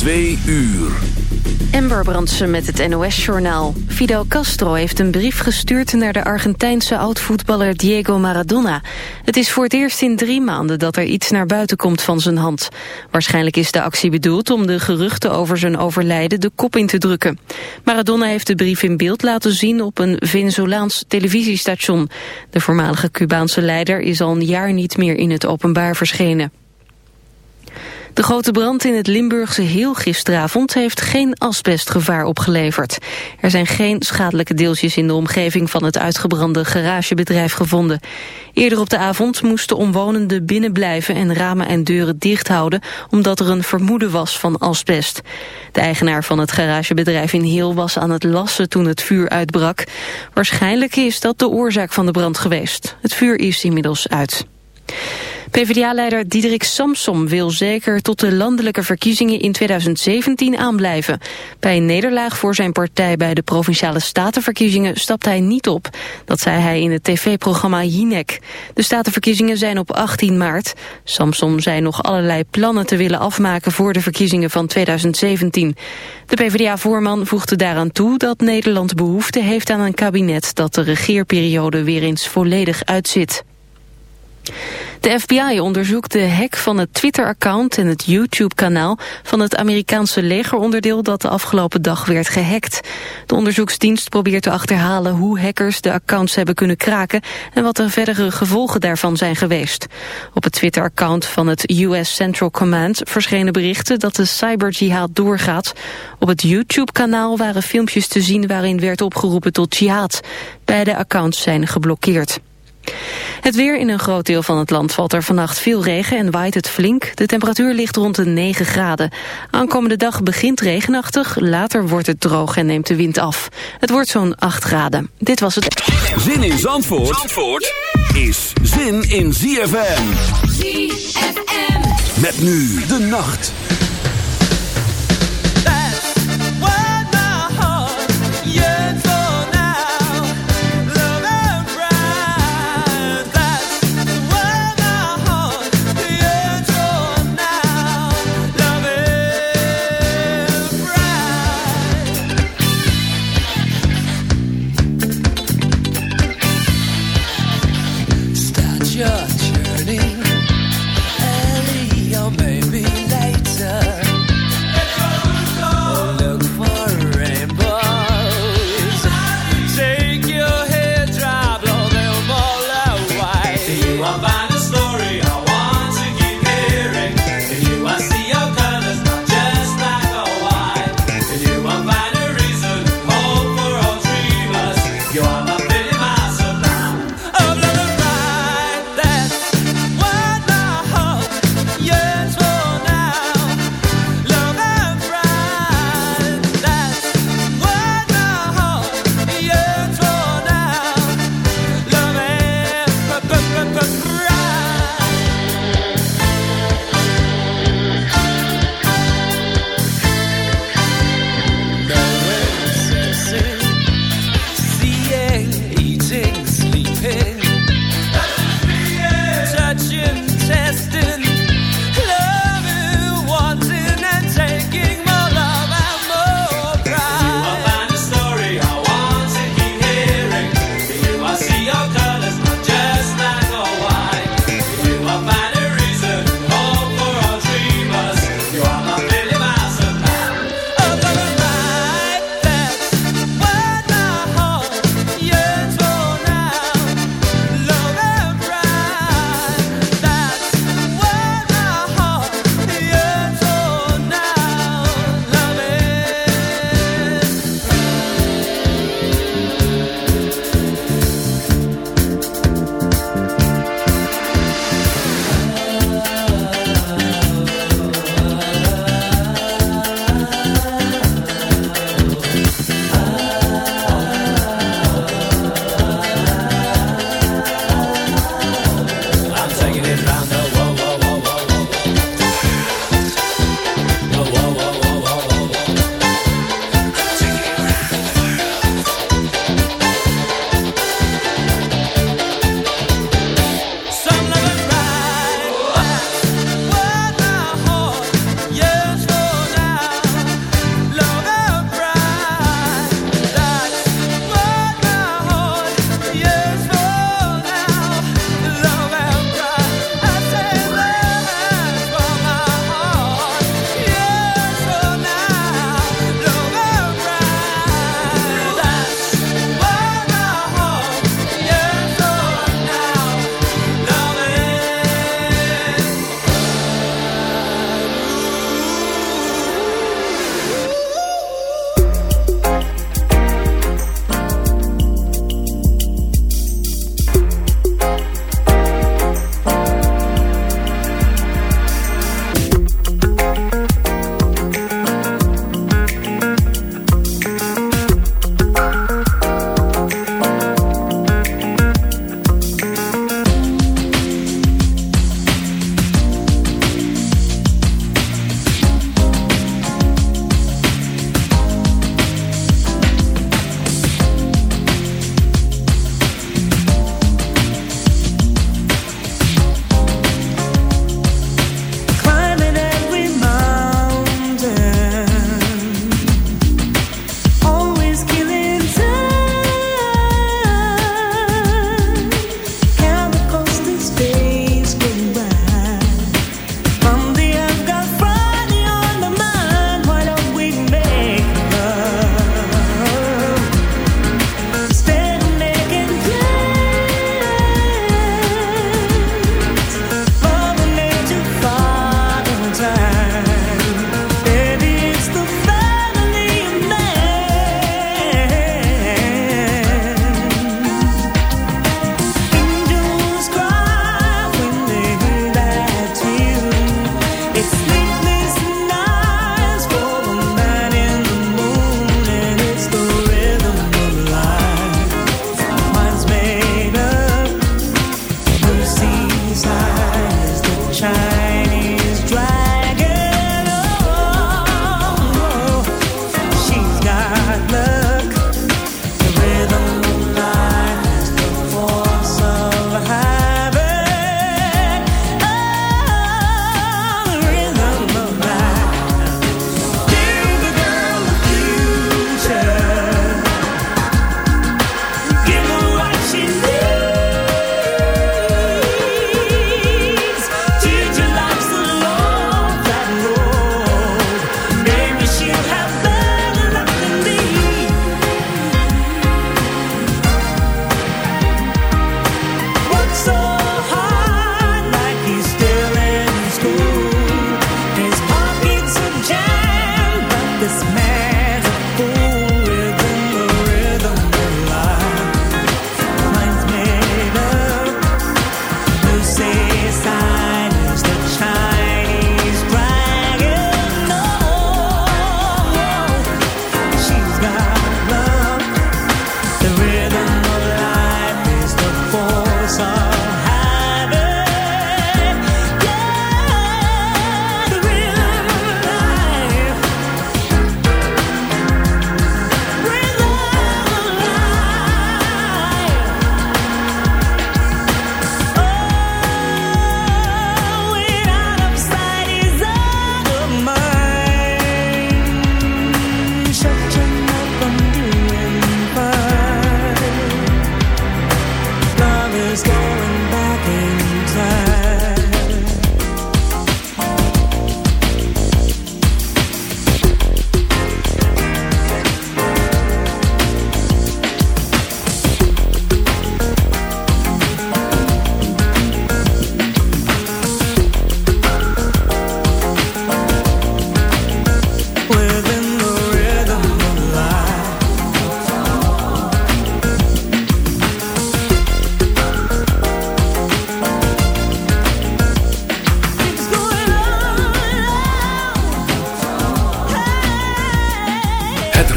Twee uur. Ember Brandsen met het NOS-journaal. Fidel Castro heeft een brief gestuurd naar de Argentijnse oud-voetballer Diego Maradona. Het is voor het eerst in drie maanden dat er iets naar buiten komt van zijn hand. Waarschijnlijk is de actie bedoeld om de geruchten over zijn overlijden de kop in te drukken. Maradona heeft de brief in beeld laten zien op een Venezolaans televisiestation. De voormalige Cubaanse leider is al een jaar niet meer in het openbaar verschenen. De grote brand in het Limburgse Heel gisteravond heeft geen asbestgevaar opgeleverd. Er zijn geen schadelijke deeltjes in de omgeving van het uitgebrande garagebedrijf gevonden. Eerder op de avond moesten omwonenden binnenblijven en ramen en deuren dicht houden omdat er een vermoeden was van asbest. De eigenaar van het garagebedrijf in Heel was aan het lassen toen het vuur uitbrak. Waarschijnlijk is dat de oorzaak van de brand geweest. Het vuur is inmiddels uit. PvdA-leider Diederik Samsom wil zeker tot de landelijke verkiezingen in 2017 aanblijven. Bij een nederlaag voor zijn partij bij de Provinciale Statenverkiezingen stapt hij niet op. Dat zei hij in het tv-programma Jinek. De Statenverkiezingen zijn op 18 maart. Samsom zei nog allerlei plannen te willen afmaken voor de verkiezingen van 2017. De PvdA-voorman voegde daaraan toe dat Nederland behoefte heeft aan een kabinet dat de regeerperiode weer eens volledig uitzit. De FBI onderzoekt de hack van het Twitter-account en het YouTube-kanaal van het Amerikaanse legeronderdeel dat de afgelopen dag werd gehackt. De onderzoeksdienst probeert te achterhalen hoe hackers de accounts hebben kunnen kraken en wat de verdere gevolgen daarvan zijn geweest. Op het Twitter-account van het US Central Command verschenen berichten dat de cyberjihad doorgaat. Op het YouTube-kanaal waren filmpjes te zien waarin werd opgeroepen tot jihad. Beide accounts zijn geblokkeerd. Het weer in een groot deel van het land valt er vannacht veel regen en waait het flink. De temperatuur ligt rond de 9 graden. Aankomende dag begint regenachtig, later wordt het droog en neemt de wind af. Het wordt zo'n 8 graden. Dit was het... Zin in Zandvoort, Zandvoort is zin in ZFM. ZFM. Met nu de nacht.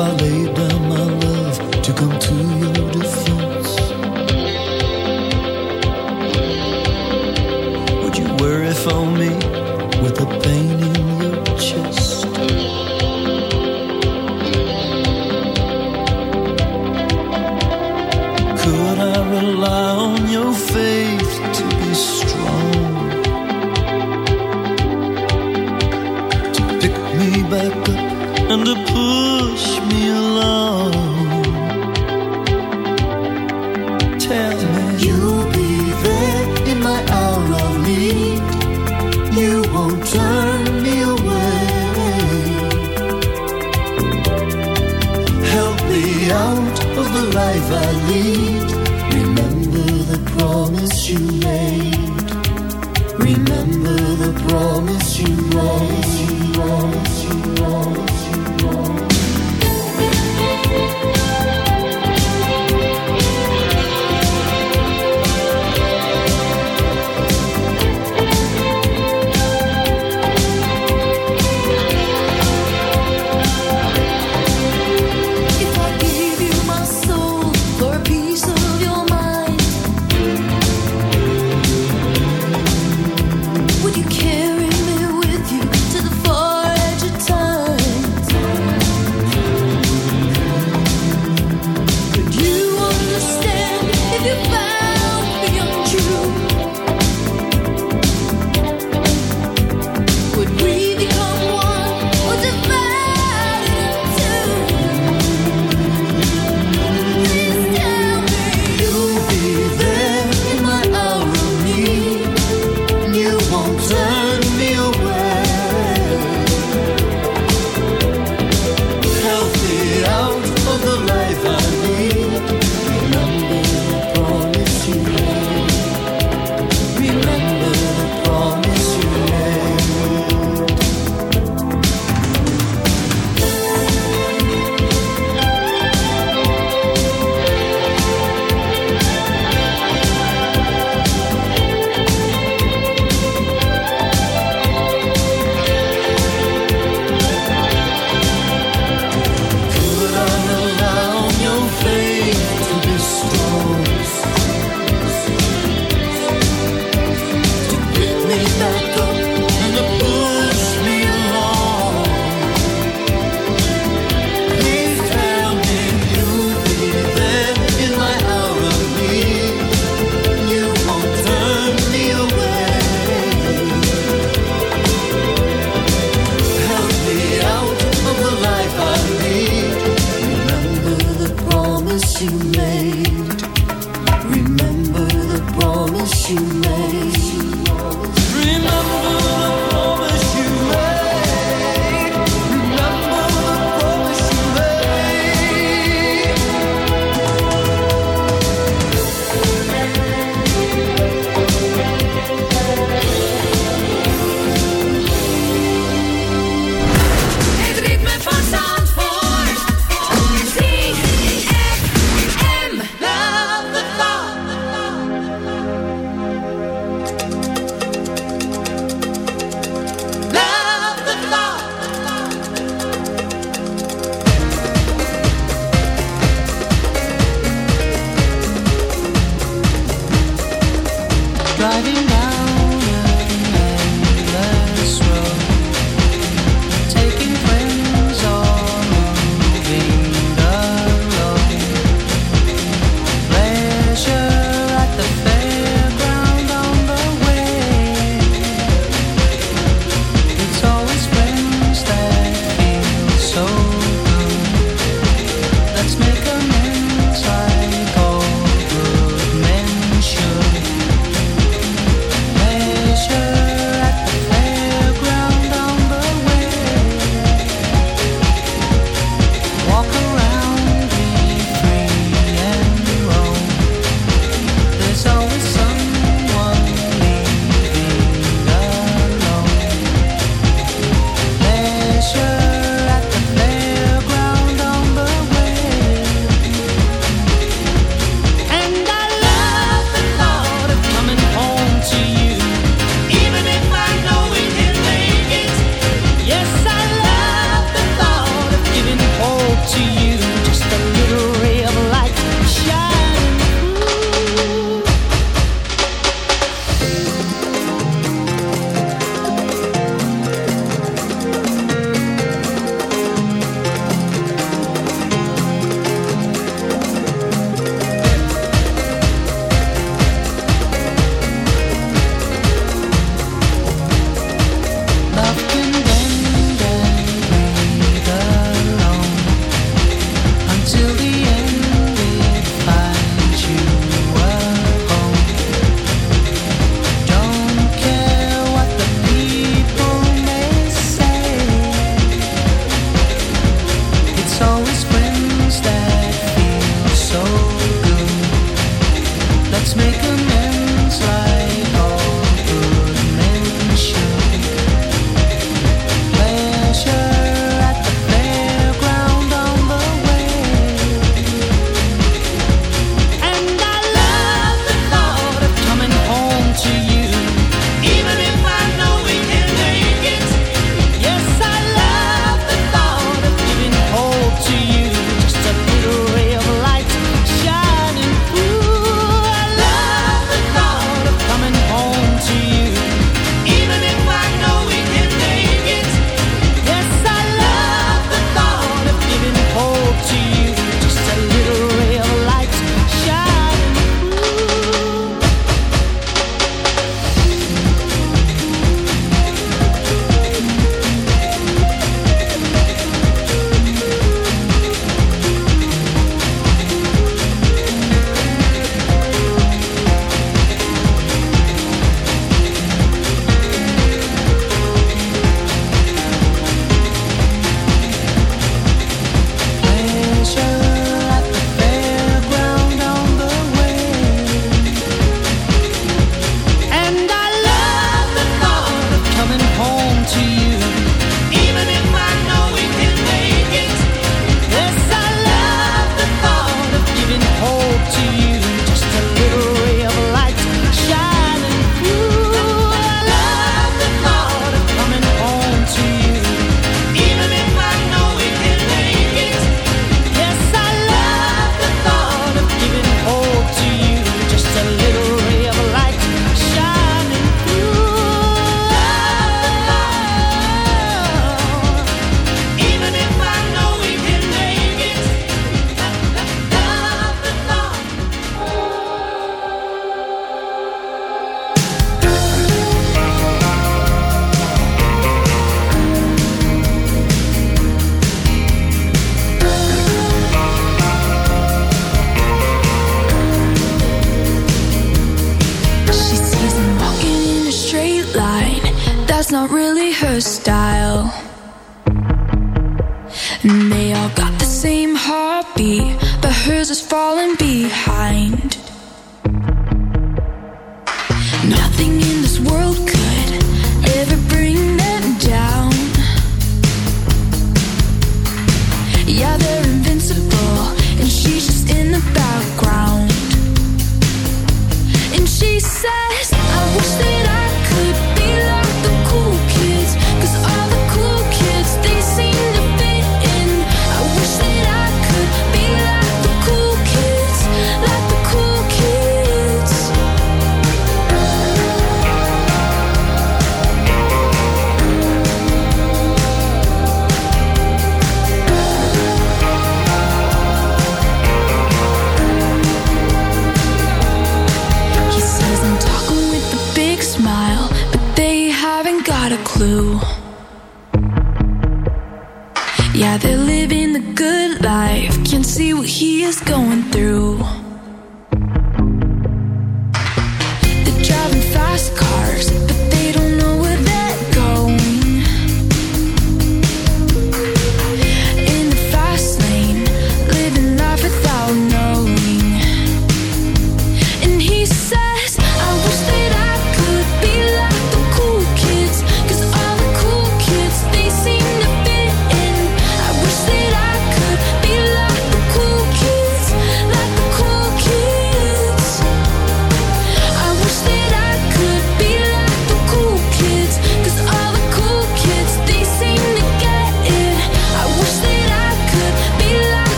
falei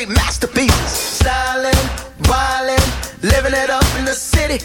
straight masterpieces. styling, wildin', living it up in the city.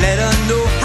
let her know.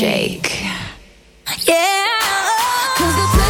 shake. Yeah. Cause the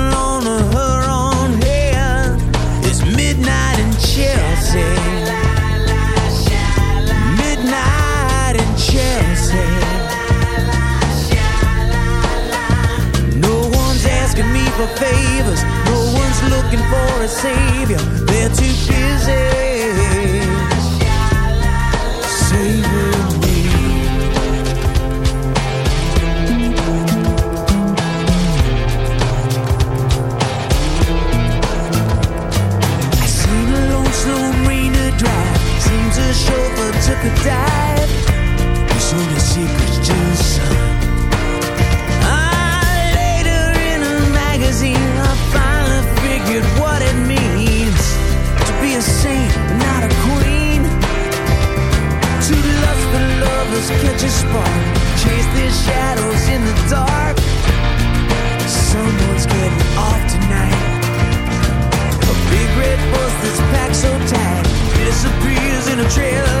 for favors. No one's looking for a savior. They're too busy saving me. I seen a lone rain to dry. Seems a chauffeur took a dive. catch a spark, chase the shadows in the dark. Someone's getting off tonight. A big red bus that's packed so tight, disappears in a trailer.